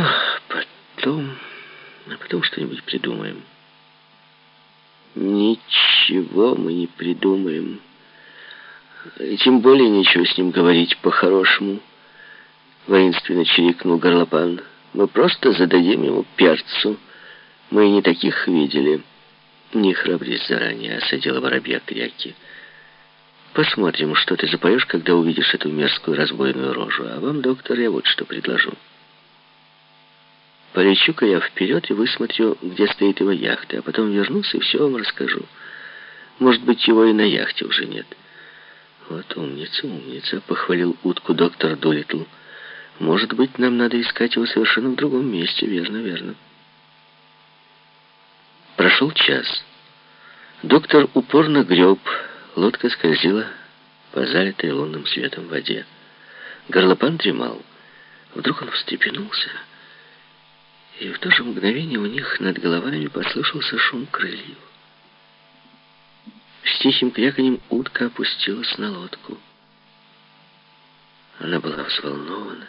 Ах, потом... А потом что-нибудь придумаем. Ничего мы не придумаем. И тем более ничего с ним говорить по-хорошему. Воинственно чирикнул горлопан. Мы просто зададим ему перцу. Мы не таких видели. Не храбрись заранее, осадила воробья кряки. Посмотрим, что ты запоешь, когда увидишь эту мерзкую разбойную рожу. А вам, доктор, я вот что предложу. Полечу-ка я вперед и высмотрю, где стоит его яхта, а потом вернусь и все вам расскажу. Может быть, его и на яхте уже нет. Вот умница, умница, похвалил утку доктор Долитл. Может быть, нам надо искать его совершенно в другом месте, верно, верно. Прошел час. Доктор упорно греб, лодка скользила по залитой лунным светом воде. Горлопан дремал. Вдруг он встрепенулся, и в то же мгновение у них над головами послышался шум крыльев. С тихим кряканьем утка опустилась на лодку. Она была взволнована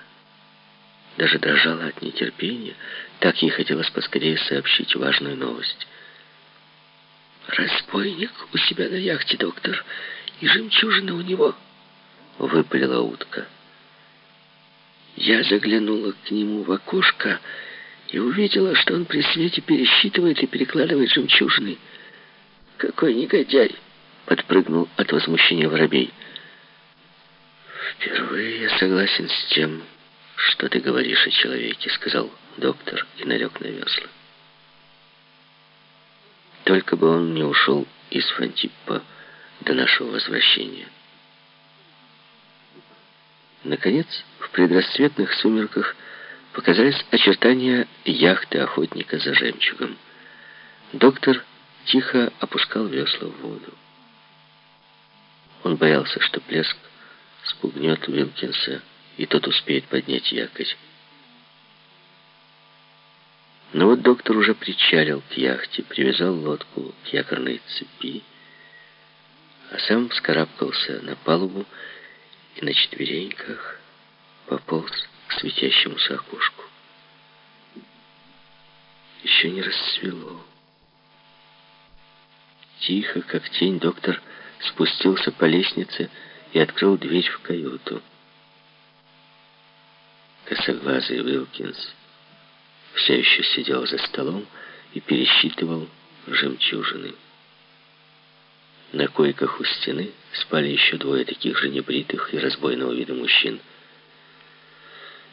даже дрожала от нетерпения. Так ей хотелось поскорее сообщить важную новость. «Разбойник у себя на яхте, доктор, и жемчужина у него», — выпалила утка. Я заглянула к нему в окошко и увидела, что он при свете пересчитывает и перекладывает жемчужины. «Какой негодяй!» — подпрыгнул от возмущения воробей. «Впервые я согласен с тем, «Что ты говоришь о человеке?» — сказал доктор и налег на весла. Только бы он не ушел из Фантиппа до нашего возвращения. Наконец, в предрассветных сумерках показались очертания яхты охотника за жемчугом. Доктор тихо опускал весла в воду. Он боялся, что плеск спугнет Вилкинса, и тот успеет поднять якорь. Но вот доктор уже причалил к яхте, привязал лодку к якорной цепи, а сам вскарабкался на палубу и на четвереньках пополз к светящемуся окошку. Еще не рассвело. Тихо, как тень, доктор спустился по лестнице и открыл дверь в каюту. Косоглазый Уилкинс все еще сидел за столом и пересчитывал жемчужины. На койках у стены спали еще двое таких же небритых и разбойного вида мужчин.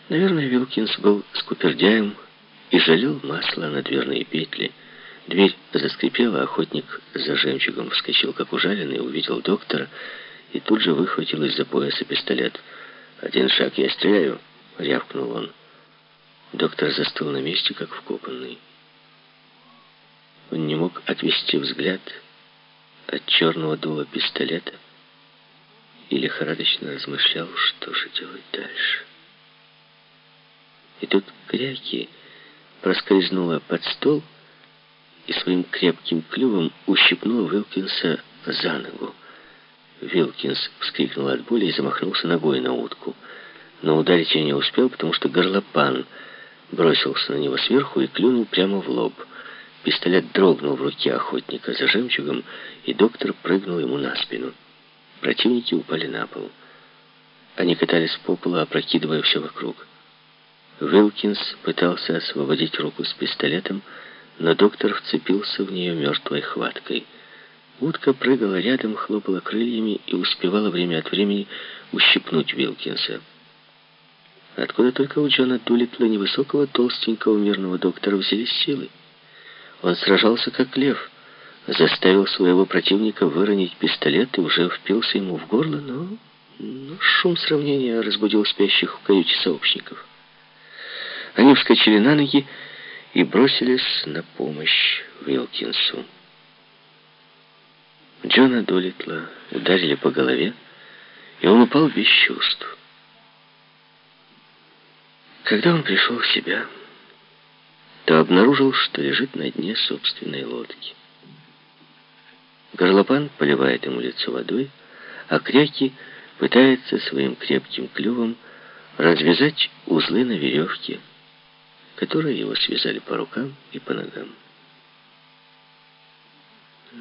Наверное, Вилкинс был скупердяем и жалел масло на дверные петли. Дверь заскрипела, охотник за жемчугом вскочил, как ужаленный, увидел доктора и тут же выхватил из-за пояса пистолет. «Один шаг, я стреляю!» — рявкнул он. Доктор застыл на месте, как вкопанный. Он не мог отвести взгляд от черного дула пистолета и лихорадочно размышлял, что же делать дальше. И тут кряки проскользнула под стол и своим крепким клювом ущипнула Вилкинса за ногу. Вилкинс вскрикнул от боли и замахнулся ногой на утку — но ударить я не успел, потому что горлопан бросился на него сверху и клюнул прямо в лоб. Пистолет дрогнул в руке охотника за жемчугом, и доктор прыгнул ему на спину. Противники упали на пол. Они катались по полу, опрокидывая все вокруг. Вилкинс пытался освободить руку с пистолетом, но доктор вцепился в нее мертвой хваткой. Утка прыгала рядом, хлопала крыльями и успевала время от времени ущипнуть Вилкинса. Откуда только у Джона Дулитла невысокого, толстенького мирного доктора взялись силы? Он сражался как лев, заставил своего противника выронить пистолет и уже впился ему в горло, но, но шум сравнения разбудил спящих в каюте сообщников. Они вскочили на ноги и бросились на помощь Вилкинсу. Джона Долитла ударили по голове, и он упал без чувств. Когда он пришел в себя, то обнаружил, что лежит на дне собственной лодки. Горлопан поливает ему лицо водой, а Кряки пытается своим крепким клювом развязать узлы на веревке, которые его связали по рукам и по ногам.